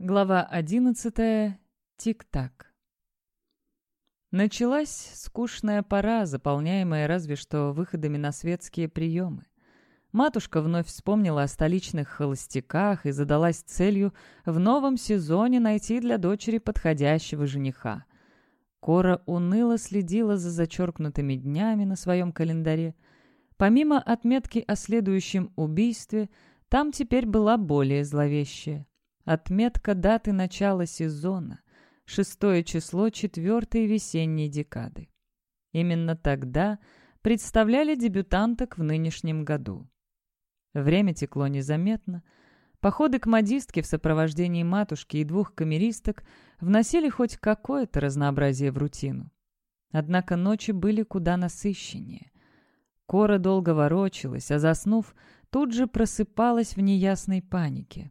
Глава одиннадцатая. Тик-так. Началась скучная пора, заполняемая разве что выходами на светские приемы. Матушка вновь вспомнила о столичных холостяках и задалась целью в новом сезоне найти для дочери подходящего жениха. Кора уныло следила за зачеркнутыми днями на своем календаре. Помимо отметки о следующем убийстве, там теперь была более зловещая. Отметка даты начала сезона. Шестое число четвертой весенней декады. Именно тогда представляли дебютанток в нынешнем году. Время текло незаметно. Походы к модистке в сопровождении матушки и двух камеристок вносили хоть какое-то разнообразие в рутину. Однако ночи были куда насыщеннее. Кора долго ворочалась, а заснув, тут же просыпалась в неясной панике.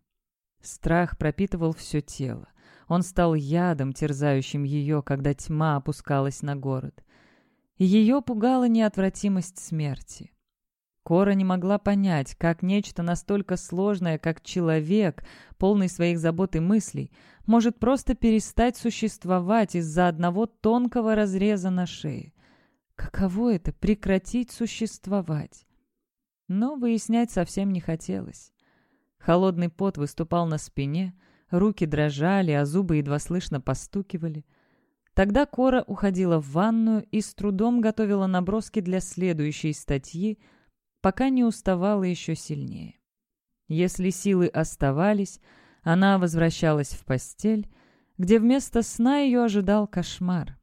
Страх пропитывал все тело. Он стал ядом, терзающим ее, когда тьма опускалась на город. Ее пугала неотвратимость смерти. Кора не могла понять, как нечто настолько сложное, как человек, полный своих забот и мыслей, может просто перестать существовать из-за одного тонкого разреза на шее. Каково это — прекратить существовать? Но выяснять совсем не хотелось. Холодный пот выступал на спине, руки дрожали, а зубы едва слышно постукивали. Тогда Кора уходила в ванную и с трудом готовила наброски для следующей статьи, пока не уставала еще сильнее. Если силы оставались, она возвращалась в постель, где вместо сна ее ожидал кошмар.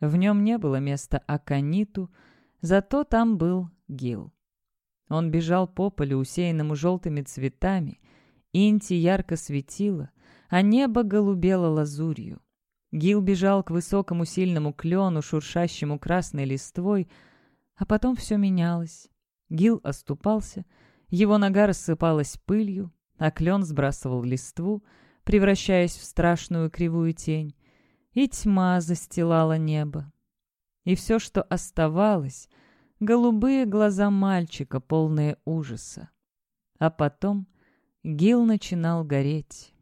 В нем не было места Акониту, зато там был Гил. Он бежал по полю, усеянному желтыми цветами. Инти ярко светила, а небо голубело лазурью. Гил бежал к высокому сильному клену, шуршащему красной листвой, а потом все менялось. Гил оступался, его нога рассыпалась пылью, а клен сбрасывал листву, превращаясь в страшную кривую тень, и тьма застилала небо. И все, что оставалось — голубые глаза мальчика, полные ужаса. А потом Гил начинал гореть.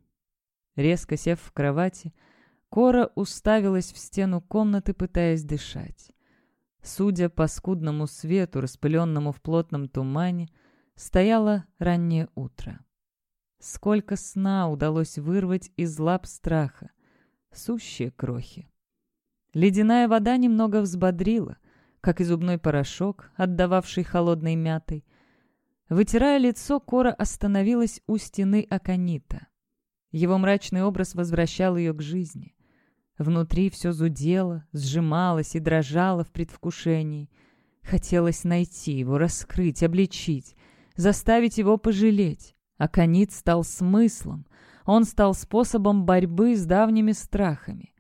Резко сев в кровати, Кора уставилась в стену комнаты, пытаясь дышать. Судя по скудному свету, распыленному в плотном тумане, стояло раннее утро. Сколько сна удалось вырвать из лап страха. Сущие крохи. Ледяная вода немного взбодрила, как и зубной порошок, отдававший холодной мятой. Вытирая лицо, Кора остановилась у стены Аконита. Его мрачный образ возвращал ее к жизни. Внутри все зудело, сжималось и дрожало в предвкушении. Хотелось найти его, раскрыть, обличить, заставить его пожалеть. Аконит стал смыслом, он стал способом борьбы с давними страхами.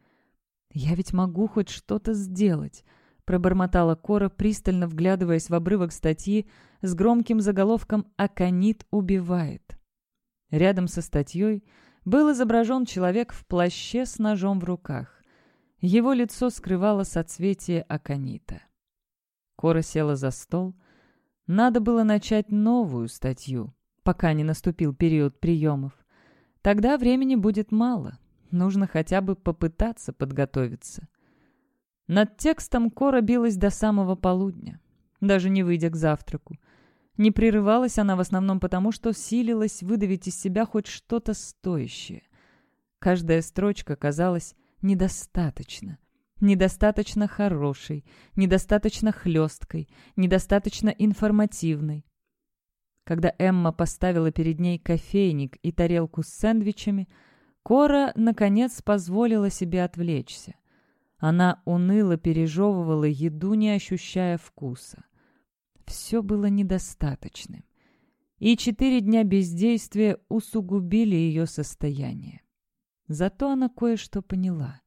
«Я ведь могу хоть что-то сделать», — пробормотала Кора, пристально вглядываясь в обрывок статьи с громким заголовком «Аконит убивает». Рядом со статьей был изображен человек в плаще с ножом в руках. Его лицо скрывало соцветие аконита. Кора села за стол. Надо было начать новую статью, пока не наступил период приемов. Тогда времени будет мало. Нужно хотя бы попытаться подготовиться. Над текстом Кора билась до самого полудня, даже не выйдя к завтраку. Не прерывалась она в основном потому, что силилась выдавить из себя хоть что-то стоящее. Каждая строчка казалась недостаточно. Недостаточно хорошей, недостаточно хлесткой, недостаточно информативной. Когда Эмма поставила перед ней кофейник и тарелку с сэндвичами, Кора, наконец, позволила себе отвлечься. Она уныло пережевывала еду, не ощущая вкуса. Все было недостаточным. И четыре дня бездействия усугубили ее состояние. Зато она кое-что поняла.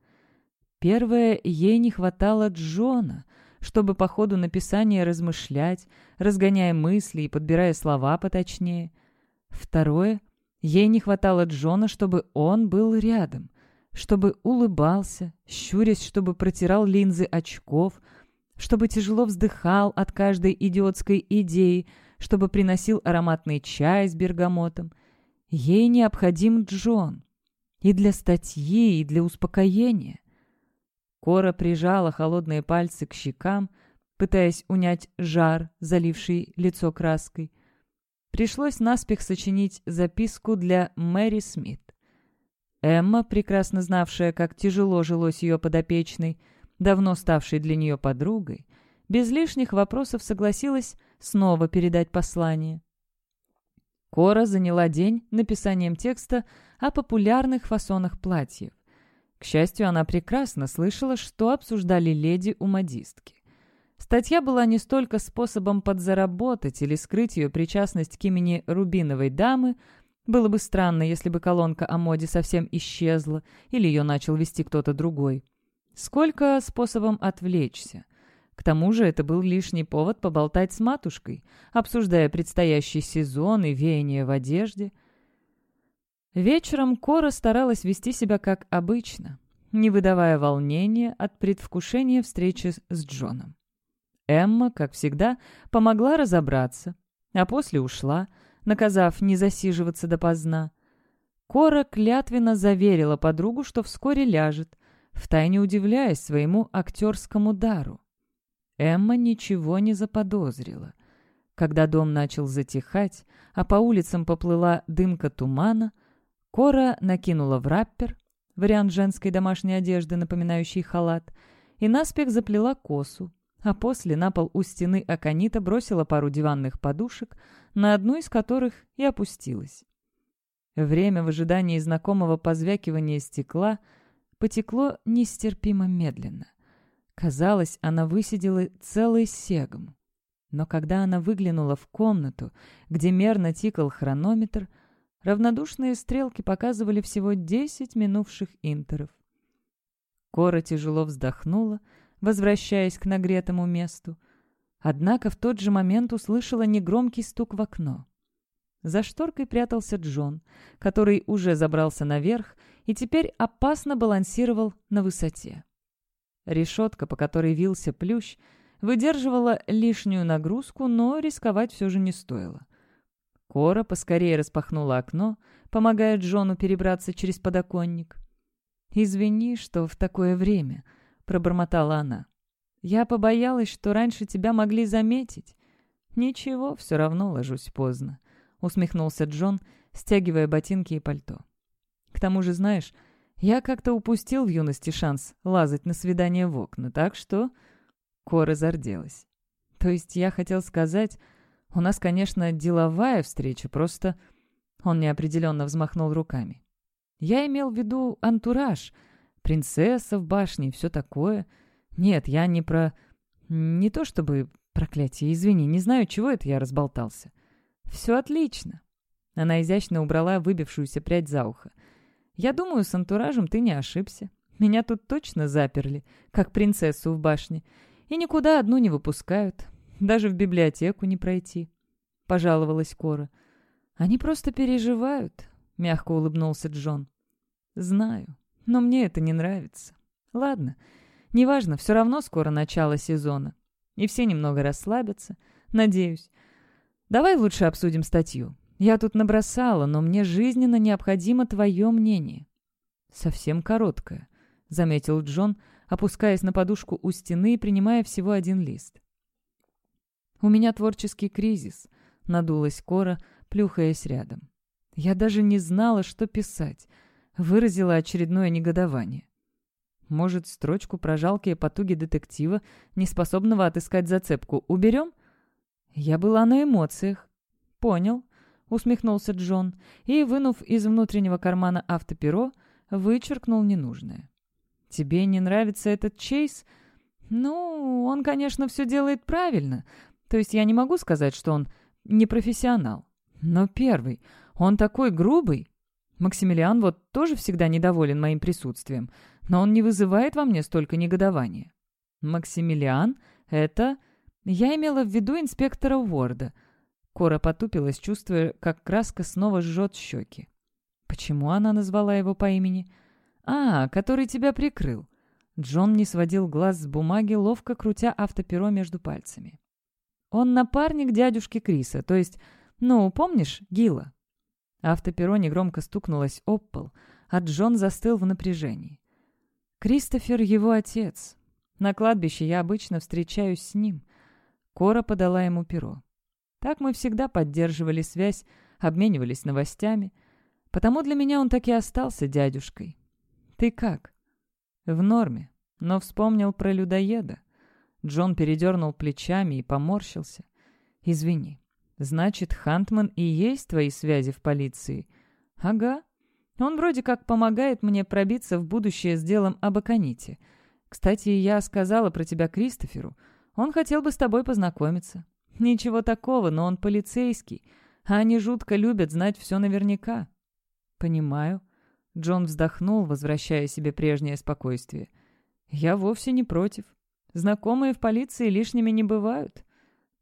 Первое, ей не хватало Джона, чтобы по ходу написания размышлять, разгоняя мысли и подбирая слова поточнее. Второе, ей не хватало Джона, чтобы он был рядом, чтобы улыбался, щурясь, чтобы протирал линзы очков, чтобы тяжело вздыхал от каждой идиотской идеи, чтобы приносил ароматный чай с бергамотом. Ей необходим Джон. И для статьи, и для успокоения. Кора прижала холодные пальцы к щекам, пытаясь унять жар, заливший лицо краской. Пришлось наспех сочинить записку для Мэри Смит. Эмма, прекрасно знавшая, как тяжело жилось ее подопечной, давно ставшей для нее подругой, без лишних вопросов согласилась снова передать послание. Кора заняла день написанием текста о популярных фасонах платьев. К счастью, она прекрасно слышала, что обсуждали леди у модистки. Статья была не столько способом подзаработать или скрыть ее причастность к имени Рубиновой дамы, было бы странно, если бы колонка о моде совсем исчезла или ее начал вести кто-то другой. Сколько способом отвлечься. К тому же это был лишний повод поболтать с матушкой, обсуждая предстоящий сезон и веяние в одежде. Вечером Кора старалась вести себя как обычно, не выдавая волнения от предвкушения встречи с Джоном. Эмма, как всегда, помогла разобраться, а после ушла, наказав не засиживаться допоздна. Кора клятвенно заверила подругу, что вскоре ляжет, втайне удивляясь своему актерскому дару. Эмма ничего не заподозрила. Когда дом начал затихать, а по улицам поплыла дымка тумана, Кора накинула в раппер, вариант женской домашней одежды, напоминающий халат, и наспех заплела косу, а после на пол у стены Аканита бросила пару диванных подушек, на одну из которых и опустилась. Время в ожидании знакомого позвякивания стекла потекло нестерпимо медленно. Казалось, она высидела целый сегм. Но когда она выглянула в комнату, где мерно тикал хронометр, равнодушные стрелки показывали всего десять минувших интеров. Кора тяжело вздохнула, возвращаясь к нагретому месту. Однако в тот же момент услышала негромкий стук в окно. За шторкой прятался Джон, который уже забрался наверх и теперь опасно балансировал на высоте. Решетка, по которой вился плющ, выдерживала лишнюю нагрузку, но рисковать все же не стоило. Кора поскорее распахнула окно, помогая Джону перебраться через подоконник. «Извини, что в такое время», — пробормотала она. «Я побоялась, что раньше тебя могли заметить». «Ничего, все равно ложусь поздно», — усмехнулся Джон, стягивая ботинки и пальто. «К тому же, знаешь, я как-то упустил в юности шанс лазать на свидание в окна, так что...» Кора зарделась. «То есть я хотел сказать, у нас, конечно, деловая встреча, просто...» Он неопределенно взмахнул руками. «Я имел в виду антураж, принцесса в башне и все такое. Нет, я не про... Не то чтобы... Проклятие, извини, не знаю, чего это я разболтался. Все отлично». Она изящно убрала выбившуюся прядь за ухо. Я думаю, с антуражем ты не ошибся. Меня тут точно заперли, как принцессу в башне, и никуда одну не выпускают. Даже в библиотеку не пройти», — пожаловалась Кора. «Они просто переживают», — мягко улыбнулся Джон. «Знаю, но мне это не нравится. Ладно, неважно, все равно скоро начало сезона, и все немного расслабятся, надеюсь. Давай лучше обсудим статью. Я тут набросала, но мне жизненно необходимо твое мнение». «Совсем короткое», — заметил Джон, опускаясь на подушку у стены и принимая всего один лист. «У меня творческий кризис», — надулась Кора, плюхаясь рядом. «Я даже не знала, что писать», — выразила очередное негодование. «Может, строчку про жалкие потуги детектива, неспособного отыскать зацепку, уберем?» «Я была на эмоциях». «Понял», — усмехнулся Джон и, вынув из внутреннего кармана автоперо, вычеркнул ненужное. «Тебе не нравится этот Чейз? Ну, он, конечно, все делает правильно. То есть я не могу сказать, что он не профессионал. Но первый, он такой грубый. Максимилиан вот тоже всегда недоволен моим присутствием, но он не вызывает во мне столько негодования. Максимилиан — это... Я имела в виду инспектора Уорда — Кора потупилась, чувствуя, как краска снова жжет щеки. Почему она назвала его по имени? «А, который тебя прикрыл». Джон не сводил глаз с бумаги, ловко крутя автоперо между пальцами. «Он напарник дядюшки Криса, то есть, ну, помнишь, Гила?» Автоперо негромко стукнулось об пол, а Джон застыл в напряжении. Кристофер — его отец. На кладбище я обычно встречаюсь с ним. Кора подала ему перо. Так мы всегда поддерживали связь, обменивались новостями. Потому для меня он так и остался дядюшкой. Ты как? В норме, но вспомнил про людоеда. Джон передернул плечами и поморщился. «Извини, значит, Хантман и есть твои связи в полиции?» «Ага. Он вроде как помогает мне пробиться в будущее с делом об Аконите. Кстати, я сказала про тебя Кристоферу. Он хотел бы с тобой познакомиться. Ничего такого, но он полицейский, а они жутко любят знать все наверняка». «Понимаю». Джон вздохнул, возвращая себе прежнее спокойствие. «Я вовсе не против. Знакомые в полиции лишними не бывают».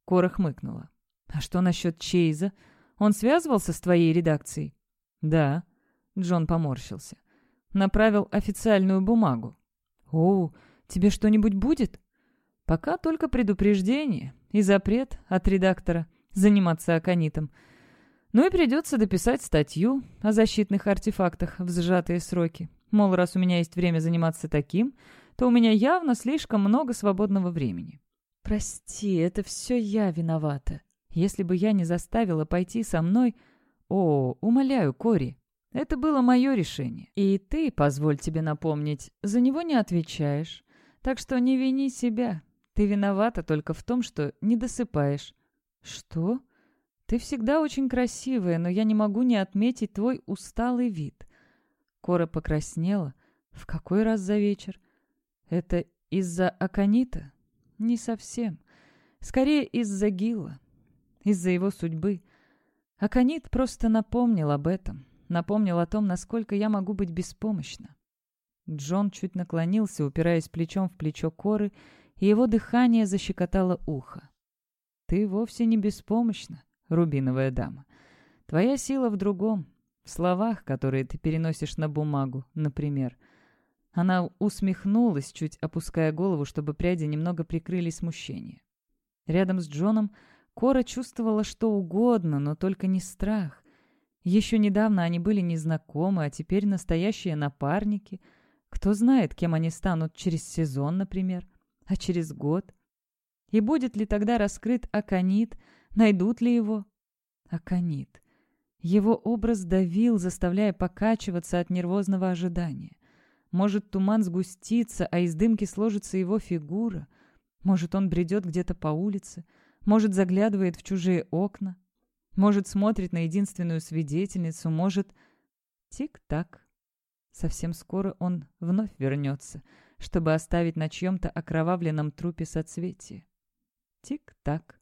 Кора хмыкнула. «А что насчет Чейза? Он связывался с твоей редакцией?» «Да». Джон поморщился. «Направил официальную бумагу». «О, тебе что-нибудь будет?» «Пока только предупреждение и запрет от редактора заниматься аконитом. Ну и придется дописать статью о защитных артефактах в сжатые сроки. Мол, раз у меня есть время заниматься таким, то у меня явно слишком много свободного времени. Прости, это все я виновата. Если бы я не заставила пойти со мной... О, умоляю, Кори, это было мое решение. И ты, позволь тебе напомнить, за него не отвечаешь. Так что не вини себя. Ты виновата только в том, что не досыпаешь. Что? Ты всегда очень красивая, но я не могу не отметить твой усталый вид. Кора покраснела. В какой раз за вечер? Это из-за Аконита? Не совсем. Скорее из-за Гила. Из-за его судьбы. Аконит просто напомнил об этом. Напомнил о том, насколько я могу быть беспомощна. Джон чуть наклонился, упираясь плечом в плечо Коры, и его дыхание защекотало ухо. «Ты вовсе не беспомощна, рубиновая дама. Твоя сила в другом, в словах, которые ты переносишь на бумагу, например. Она усмехнулась, чуть опуская голову, чтобы пряди немного прикрыли смущение. Рядом с Джоном Кора чувствовала что угодно, но только не страх. Еще недавно они были незнакомы, а теперь настоящие напарники. Кто знает, кем они станут через сезон, например, а через год. И будет ли тогда раскрыт Аконит, найдут ли его? Аконит. Его образ давил, заставляя покачиваться от нервозного ожидания. Может, туман сгустится, а из дымки сложится его фигура. Может, он бредет где-то по улице. Может, заглядывает в чужие окна. Может, смотрит на единственную свидетельницу. Может... Тик-так. Совсем скоро он вновь вернется, чтобы оставить на чьем-то окровавленном трупе соцветие. Тик-так.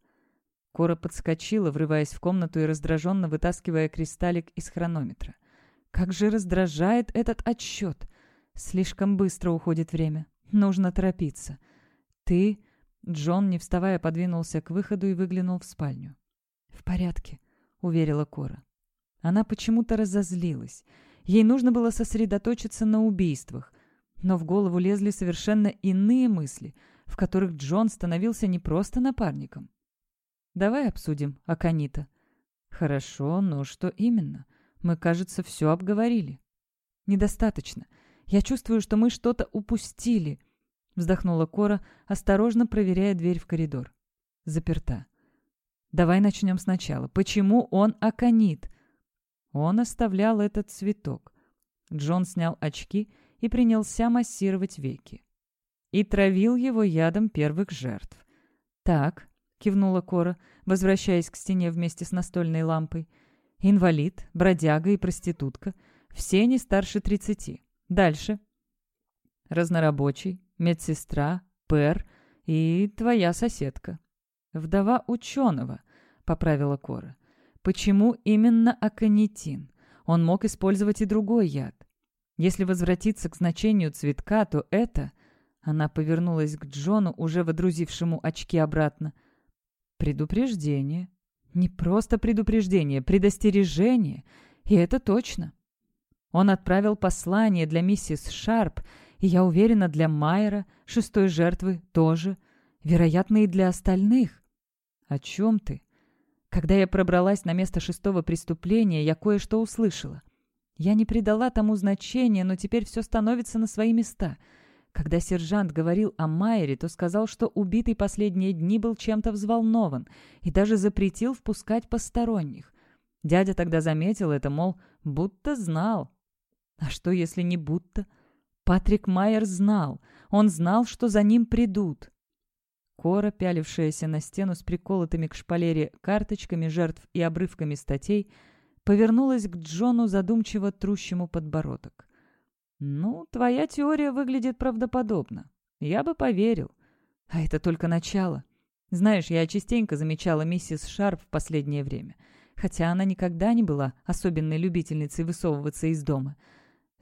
Кора подскочила, врываясь в комнату и раздраженно вытаскивая кристаллик из хронометра. Как же раздражает этот отсчет! Слишком быстро уходит время. Нужно торопиться. Ты...» Джон, не вставая, подвинулся к выходу и выглянул в спальню. «В порядке», — уверила Кора. Она почему-то разозлилась. Ей нужно было сосредоточиться на убийствах. Но в голову лезли совершенно иные мысли, в которых Джон становился не просто напарником. «Давай обсудим, Аканита». «Хорошо, но что именно? Мы, кажется, все обговорили». «Недостаточно. Я чувствую, что мы что-то упустили», — вздохнула Кора, осторожно проверяя дверь в коридор. Заперта. «Давай начнем сначала. Почему он аконит?» Он оставлял этот цветок. Джон снял очки и принялся массировать веки. И травил его ядом первых жертв. «Так», — кивнула Кора, возвращаясь к стене вместе с настольной лампой. «Инвалид, бродяга и проститутка. Все не старше тридцати. Дальше. Разнорабочий, медсестра, пэр и твоя соседка. Вдова ученого, поправила Кора. Почему именно аконитин? Он мог использовать и другой яд. Если возвратиться к значению цветка, то это... Она повернулась к Джону, уже водрузившему очки обратно. Предупреждение. Не просто предупреждение, предостережение. И это точно. Он отправил послание для миссис Шарп, и, я уверена, для Майера, шестой жертвы, тоже. Вероятно, и для остальных. О чем ты? Когда я пробралась на место шестого преступления, я кое-что услышала. Я не придала тому значения, но теперь все становится на свои места. Когда сержант говорил о Майере, то сказал, что убитый последние дни был чем-то взволнован и даже запретил впускать посторонних. Дядя тогда заметил это, мол, будто знал. А что, если не будто? Патрик Майер знал. Он знал, что за ним придут. Кора, пялившаяся на стену с приколотыми к шпалере карточками жертв и обрывками статей, повернулась к Джону, задумчиво трущему подбородок. «Ну, твоя теория выглядит правдоподобно. Я бы поверил. А это только начало. Знаешь, я частенько замечала миссис Шарп в последнее время — хотя она никогда не была особенной любительницей высовываться из дома.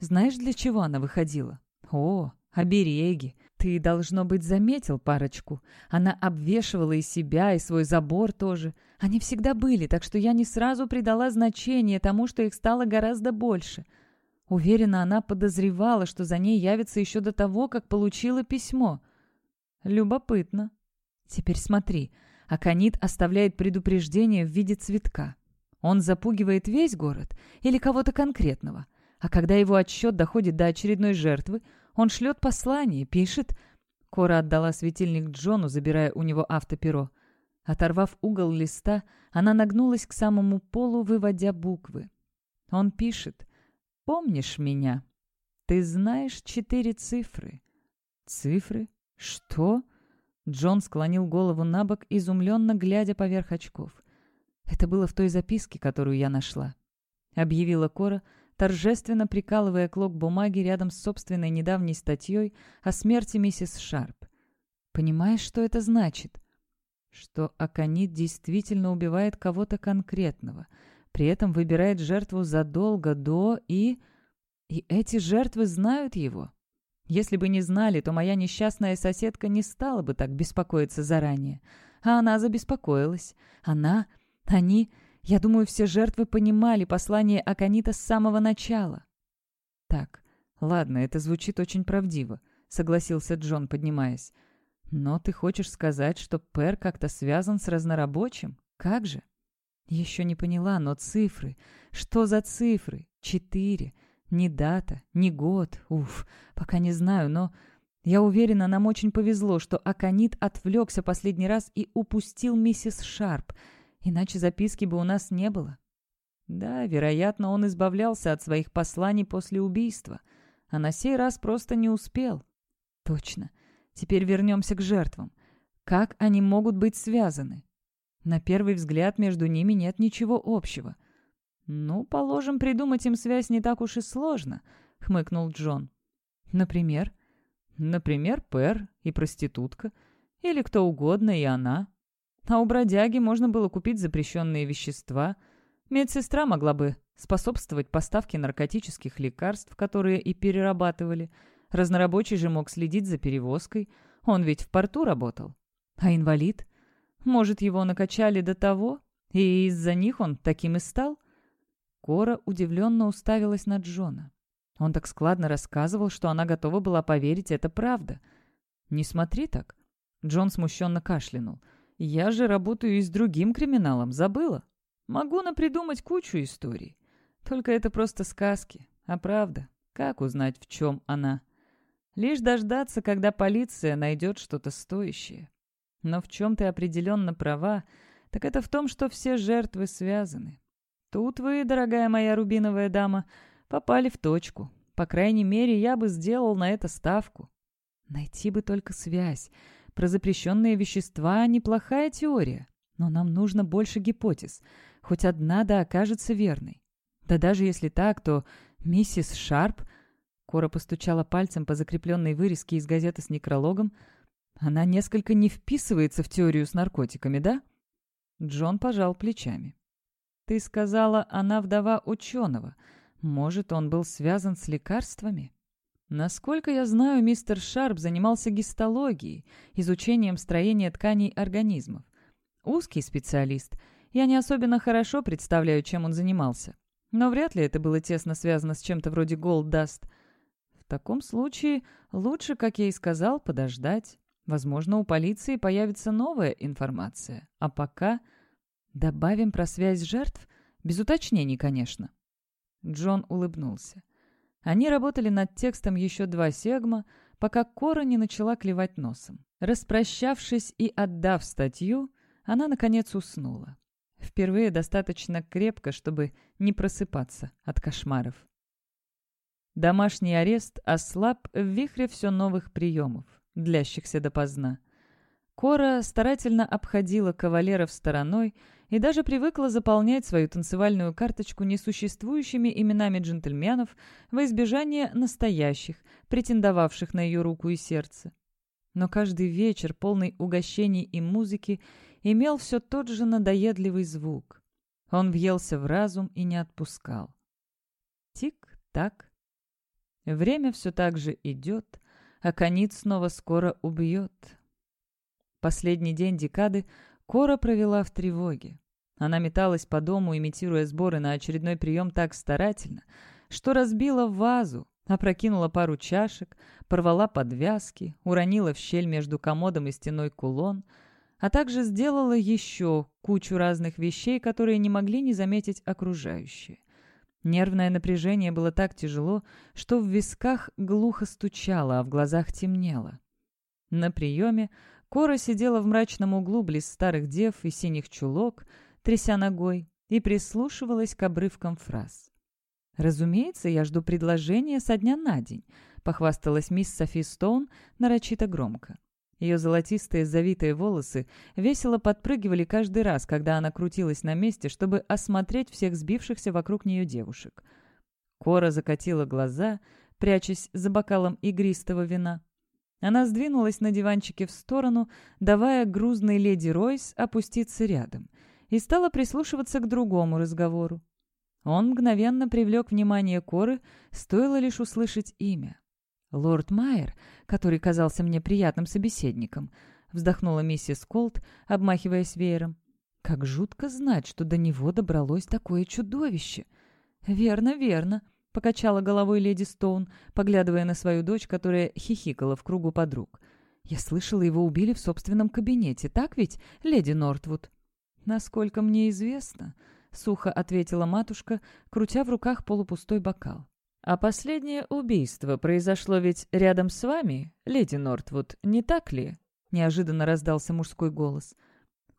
Знаешь, для чего она выходила? О, обереги. Ты, должно быть, заметил парочку. Она обвешивала и себя, и свой забор тоже. Они всегда были, так что я не сразу придала значение тому, что их стало гораздо больше. Уверена, она подозревала, что за ней явится еще до того, как получила письмо. Любопытно. Теперь смотри. Аконит оставляет предупреждение в виде цветка. Он запугивает весь город или кого-то конкретного. А когда его отсчет доходит до очередной жертвы, он шлет послание, пишет... Кора отдала светильник Джону, забирая у него автоперо. Оторвав угол листа, она нагнулась к самому полу, выводя буквы. Он пишет «Помнишь меня? Ты знаешь четыре цифры». «Цифры? Что?» Джон склонил голову на бок, изумленно глядя поверх очков. «Это было в той записке, которую я нашла», — объявила Кора, торжественно прикалывая клок бумаги рядом с собственной недавней статьей о смерти миссис Шарп. «Понимаешь, что это значит?» «Что Аконит действительно убивает кого-то конкретного, при этом выбирает жертву задолго до и... И эти жертвы знают его. Если бы не знали, то моя несчастная соседка не стала бы так беспокоиться заранее. А она забеспокоилась. Она они, я думаю, все жертвы понимали послание Аканита с самого начала. «Так, ладно, это звучит очень правдиво», — согласился Джон, поднимаясь. «Но ты хочешь сказать, что Пер как-то связан с разнорабочим? Как же?» «Еще не поняла, но цифры. Что за цифры? Четыре. Ни дата, ни год. Уф, пока не знаю, но...» Я уверена, нам очень повезло, что Аконит отвлекся последний раз и упустил миссис Шарп — Иначе записки бы у нас не было. Да, вероятно, он избавлялся от своих посланий после убийства, а на сей раз просто не успел. Точно. Теперь вернемся к жертвам. Как они могут быть связаны? На первый взгляд между ними нет ничего общего. «Ну, положим, придумать им связь не так уж и сложно», — хмыкнул Джон. «Например?» «Например, Пэр и проститутка. Или кто угодно, и она. А у бродяги можно было купить запрещенные вещества. Медсестра могла бы способствовать поставке наркотических лекарств, которые и перерабатывали. Разнорабочий же мог следить за перевозкой. Он ведь в порту работал. А инвалид? Может, его накачали до того, и из-за них он таким и стал? Кора удивленно уставилась на Джона. Он так складно рассказывал, что она готова была поверить, это правда. «Не смотри так». Джон смущенно кашлянул. Я же работаю и с другим криминалом, забыла. Могу напридумать кучу историй. Только это просто сказки. А правда, как узнать, в чем она? Лишь дождаться, когда полиция найдет что-то стоящее. Но в чем ты определенно права, так это в том, что все жертвы связаны. Тут вы, дорогая моя рубиновая дама, попали в точку. По крайней мере, я бы сделал на это ставку. Найти бы только связь. Про запрещенные вещества неплохая теория, но нам нужно больше гипотез. Хоть одна да окажется верной. Да даже если так, то миссис Шарп... Кора постучала пальцем по закрепленной вырезке из газеты с некрологом. Она несколько не вписывается в теорию с наркотиками, да? Джон пожал плечами. «Ты сказала, она вдова ученого. Может, он был связан с лекарствами?» Насколько я знаю, мистер Шарп занимался гистологией, изучением строения тканей организмов. Узкий специалист. Я не особенно хорошо представляю, чем он занимался. Но вряд ли это было тесно связано с чем-то вроде голд-даст. В таком случае лучше, как я и сказал, подождать. Возможно, у полиции появится новая информация. А пока добавим про связь жертв, без уточнений, конечно. Джон улыбнулся. Они работали над текстом еще два сегма, пока Кора не начала клевать носом. Распрощавшись и отдав статью, она, наконец, уснула. Впервые достаточно крепко, чтобы не просыпаться от кошмаров. Домашний арест ослаб в вихре все новых приемов, длящихся допоздна. Кора старательно обходила кавалеров стороной и даже привыкла заполнять свою танцевальную карточку несуществующими именами джентльменов во избежание настоящих, претендовавших на ее руку и сердце. Но каждый вечер, полный угощений и музыки, имел все тот же надоедливый звук. Он въелся в разум и не отпускал. Тик-так. Время все так же идет, а конец снова скоро убьет. Последний день декады Кора провела в тревоге. Она металась по дому, имитируя сборы на очередной прием так старательно, что разбила вазу, опрокинула пару чашек, порвала подвязки, уронила в щель между комодом и стеной кулон, а также сделала еще кучу разных вещей, которые не могли не заметить окружающие. Нервное напряжение было так тяжело, что в висках глухо стучало, а в глазах темнело. На приеме Кора сидела в мрачном углу близ старых дев и синих чулок, тряся ногой, и прислушивалась к обрывкам фраз. «Разумеется, я жду предложения со дня на день», — похвасталась мисс Софи Стоун нарочито громко. Ее золотистые завитые волосы весело подпрыгивали каждый раз, когда она крутилась на месте, чтобы осмотреть всех сбившихся вокруг нее девушек. Кора закатила глаза, прячась за бокалом игристого вина. Она сдвинулась на диванчике в сторону, давая грузной леди Ройс опуститься рядом, и стала прислушиваться к другому разговору. Он мгновенно привлек внимание Коры, стоило лишь услышать имя. «Лорд Майер, который казался мне приятным собеседником», вздохнула миссис Колт, обмахиваясь веером. «Как жутко знать, что до него добралось такое чудовище!» «Верно, верно», — покачала головой леди Стоун, поглядывая на свою дочь, которая хихикала в кругу подруг. «Я слышала, его убили в собственном кабинете, так ведь, леди Нортвуд?» «Насколько мне известно», — сухо ответила матушка, крутя в руках полупустой бокал. «А последнее убийство произошло ведь рядом с вами, леди Нортвуд, не так ли?» — неожиданно раздался мужской голос.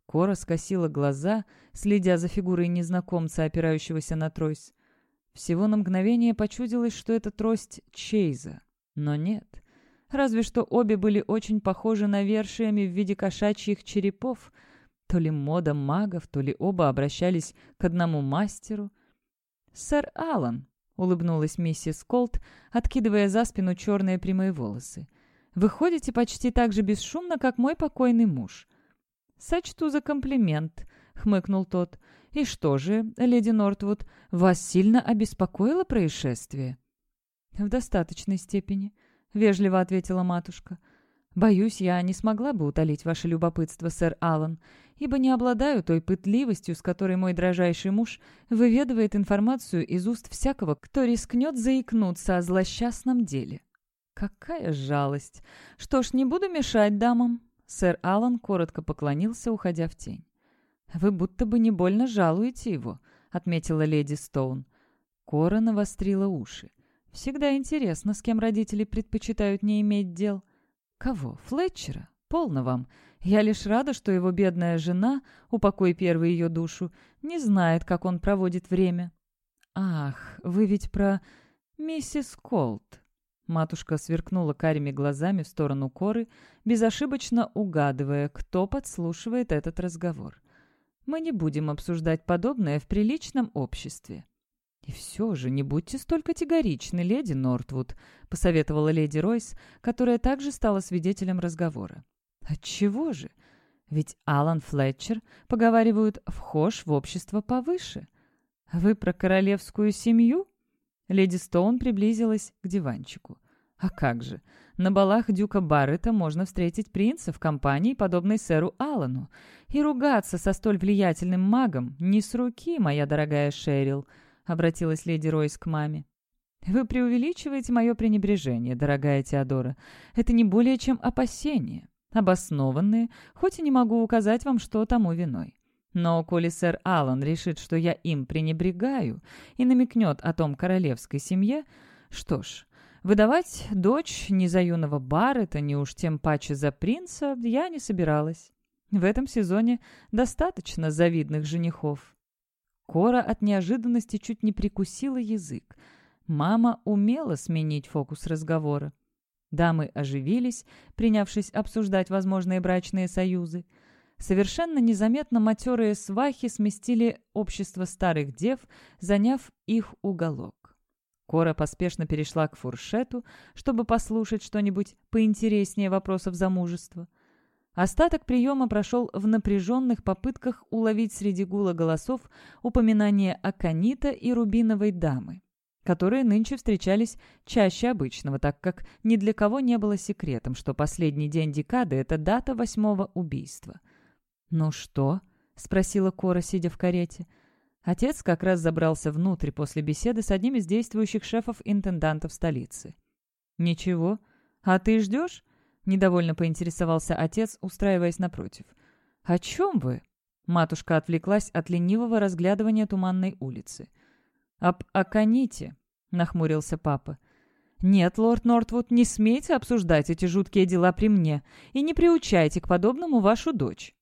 Кора скосила глаза, следя за фигурой незнакомца, опирающегося на трость. Всего на мгновение почудилось, что это трость Чейза. Но нет. Разве что обе были очень похожи навершиями в виде кошачьих черепов. То ли мода магов, то ли оба обращались к одному мастеру. «Сэр Аллан», — улыбнулась миссис Колт, откидывая за спину черные прямые волосы. «Вы ходите почти так же бесшумно, как мой покойный муж». «Сочту за комплимент», — хмыкнул тот. «И что же, леди Нортвуд, вас сильно обеспокоило происшествие?» «В достаточной степени», — вежливо ответила матушка. «Боюсь, я не смогла бы утолить ваше любопытство, сэр Аллан, ибо не обладаю той пытливостью, с которой мой дрожайший муж выведывает информацию из уст всякого, кто рискнет заикнуться о злосчастном деле». «Какая жалость! Что ж, не буду мешать дамам». Сэр Аллан коротко поклонился, уходя в тень. «Вы будто бы не больно жалуете его», — отметила леди Стоун. Кора навострила уши. «Всегда интересно, с кем родители предпочитают не иметь дел». «Кого? Флетчера? Полно вам. Я лишь рада, что его бедная жена, упокой первый ее душу, не знает, как он проводит время». «Ах, вы ведь про миссис Колт». Матушка сверкнула карими глазами в сторону Коры, безошибочно угадывая, кто подслушивает этот разговор. Мы не будем обсуждать подобное в приличном обществе». «И все же не будьте столь категоричны, леди Нортвуд», — посоветовала леди Ройс, которая также стала свидетелем разговора. «Отчего же? Ведь Алан Флетчер, поговаривают, вхож в общество повыше. Вы про королевскую семью?» Леди Стоун приблизилась к диванчику. «А как же? На балах дюка Баррета можно встретить принца в компании, подобной сэру Аллану. И ругаться со столь влиятельным магом не с руки, моя дорогая Шерил», — обратилась леди Ройс к маме. «Вы преувеличиваете мое пренебрежение, дорогая Теодора. Это не более чем опасения, обоснованные, хоть и не могу указать вам, что тому виной. Но коли сэр Аллан решит, что я им пренебрегаю, и намекнет о том королевской семье, что ж, выдавать дочь ни за юного Баррета, ни уж тем паче за принца я не собиралась. В этом сезоне достаточно завидных женихов. Кора от неожиданности чуть не прикусила язык. Мама умела сменить фокус разговора. Дамы оживились, принявшись обсуждать возможные брачные союзы. Совершенно незаметно матерые свахи сместили общество старых дев, заняв их уголок. Кора поспешно перешла к фуршету, чтобы послушать что-нибудь поинтереснее вопросов замужества. Остаток приема прошел в напряженных попытках уловить среди гула голосов упоминание Аканита и Рубиновой дамы которые нынче встречались чаще обычного, так как ни для кого не было секретом, что последний день декады — это дата восьмого убийства. «Ну что?» — спросила Кора, сидя в карете. Отец как раз забрался внутрь после беседы с одним из действующих шефов-интендантов столицы. «Ничего. А ты ждешь?» — недовольно поинтересовался отец, устраиваясь напротив. «О чем вы?» Матушка отвлеклась от ленивого разглядывания туманной улицы. — «Об Аконите», — нахмурился папа. «Нет, лорд Нортвуд, не смейте обсуждать эти жуткие дела при мне и не приучайте к подобному вашу дочь».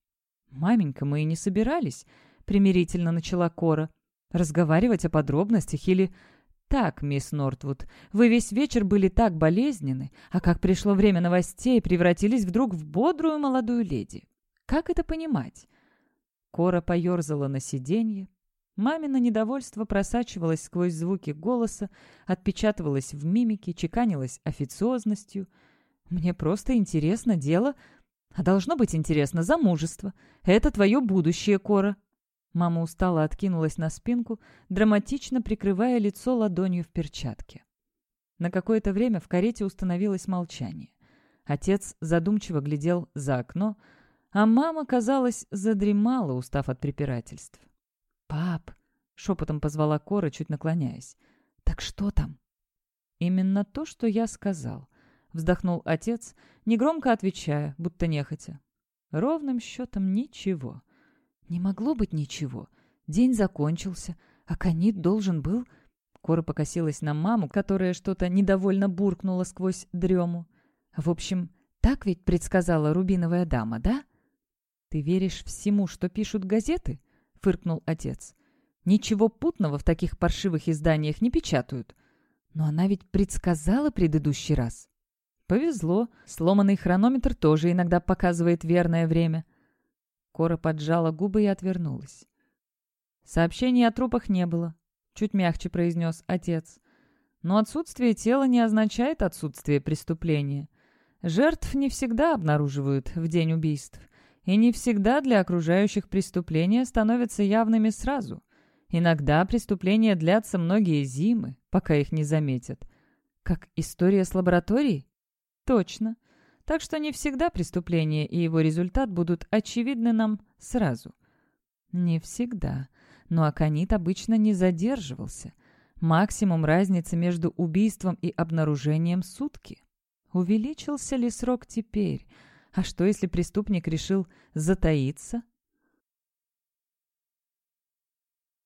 «Маменька, мы и не собирались», — примирительно начала Кора. «Разговаривать о подробностях или...» «Так, мисс Нортвуд, вы весь вечер были так болезненны, а как пришло время новостей, превратились вдруг в бодрую молодую леди. Как это понимать?» Кора поерзала на сиденье, Мамино недовольство просачивалось сквозь звуки голоса, отпечатывалось в мимике, чеканилось официозностью. «Мне просто интересно дело, а должно быть интересно замужество. Это твое будущее, Кора». Мама устало откинулась на спинку, драматично прикрывая лицо ладонью в перчатке. На какое-то время в карете установилось молчание. Отец задумчиво глядел за окно, а мама, казалось, задремала, устав от препирательств. «Пап!» — шепотом позвала Кора, чуть наклоняясь. «Так что там?» «Именно то, что я сказал», — вздохнул отец, негромко отвечая, будто нехотя. «Ровным счетом ничего». «Не могло быть ничего. День закончился, а Канит должен был...» Кора покосилась на маму, которая что-то недовольно буркнула сквозь дрему. «В общем, так ведь предсказала рубиновая дама, да?» «Ты веришь всему, что пишут газеты?» — фыркнул отец. «Ничего путного в таких паршивых изданиях не печатают. Но она ведь предсказала предыдущий раз». «Повезло. Сломанный хронометр тоже иногда показывает верное время». Кора поджала губы и отвернулась. «Сообщений о трупах не было», — чуть мягче произнес отец. «Но отсутствие тела не означает отсутствие преступления. Жертв не всегда обнаруживают в день убийств. И не всегда для окружающих преступления становятся явными сразу. Иногда преступления длятся многие зимы, пока их не заметят. Как история с лабораторией? Точно. Так что не всегда преступление и его результат будут очевидны нам сразу. Не всегда. Но Аконит обычно не задерживался. Максимум разницы между убийством и обнаружением сутки. Увеличился ли срок теперь – а что, если преступник решил затаиться,